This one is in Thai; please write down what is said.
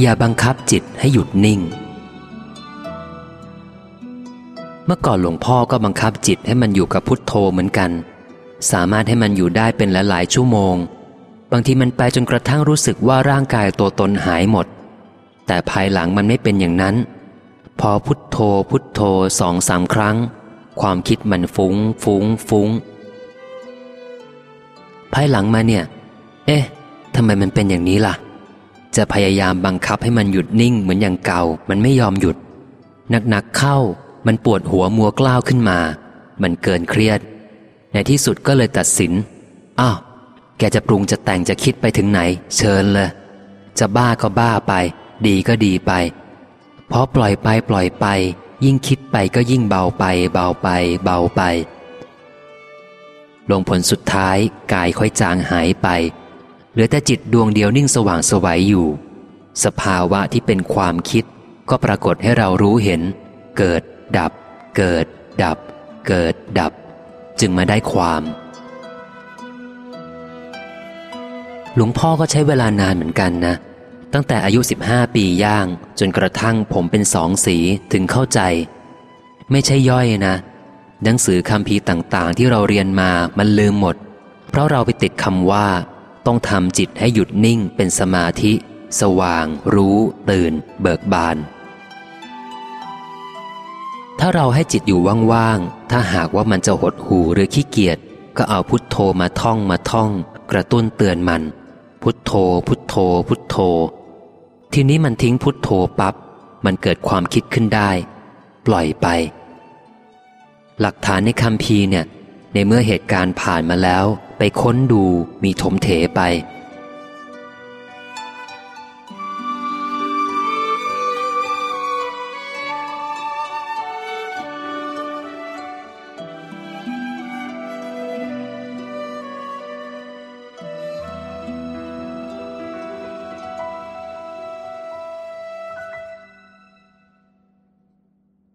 อย่าบังคับจิตให้หยุดนิ่ง เมื่อก่อนหลวงพ่อก็บังคับจิตให้มันอยู่กับพุทโธเหมือนกัน สามารถให้มันอยู่ได้เป็นหลายๆชั่วโมง บางทีมันไปจนกระทั่งรู้สึกว่าร่างกายตัวตนหายหมด แต่ภายหลังมันไม่เป็นอย่างนั้น พอพุทโธพุทโธสองสามครั้ง ความคิดมันฟุง้ง ฟุ้ง ฟุ้ง ภายหลังมาเนี่ย เอ๊ะทำไมมันเป็นอย่างนี้ล่ะ จะพยายามบังคับให้มันหยุดนิ่งเหมือนอย่างเก่า มันไม่ยอมหยุดหนักๆเข้า มันปวดหัวมัวกล้าวขึ้นมา มันเกินเครียด ในที่สุดก็เลยตัดสินอ้าวแกจะปรุงจะแต่งจะคิดไปถึงไหน เชิญเลย จะบ้าก็บ้าไป ดีก็ดีไปพอปล่อยไปปล่อยไป ยิ่งคิดไปก็ยิ่งเบาไป เบาไป เบาไป ลงผลสุดท้ายกายค่อยจางหายไป เหลือแต่จิตดวงเดียวนิ่งสว่างสวัยอยู่ สภาวะที่เป็นความคิด ก็ปรากฏให้เรารู้เห็น เกิด ดับ เกิด ดับ เกิด ดับ จึงมาได้ความ หลวงพ่อก็ใช้เวลานานเหมือนกันนะ ตั้งแต่อายุ 15 ปีย่าง จนกระทั่งผมเป็นสองสีถึงเข้าใจ ไม่ใช่ย่อยนะ หนังสือคำพีต่างๆ ที่เราเรียนมามันลืมหมด เพราะเราไปติดคำว่า ต้องทำจิตให้หยุดนิ่งเป็นสมาธิ สว่าง รู้ ตื่น เบิกบาน ถ้าเราให้จิตอยู่ว่างๆ ถ้าหากว่ามันจะหดหูหรือขี้เกียจก็เอาพุทโธมาท่องมาท่อง กระตุ้นเตือนมัน พุทโธ พุทโธ พุทโธ ทีนี้มันทิ้งพุทโธปับ๊บมันเกิดความคิดขึ้นได้ ปล่อยไป หลักฐานในคำพีเนี่ย ในเมื่อเหตุการณ์ผ่านมาแล้ว ไปค้นดูมีถมเถไป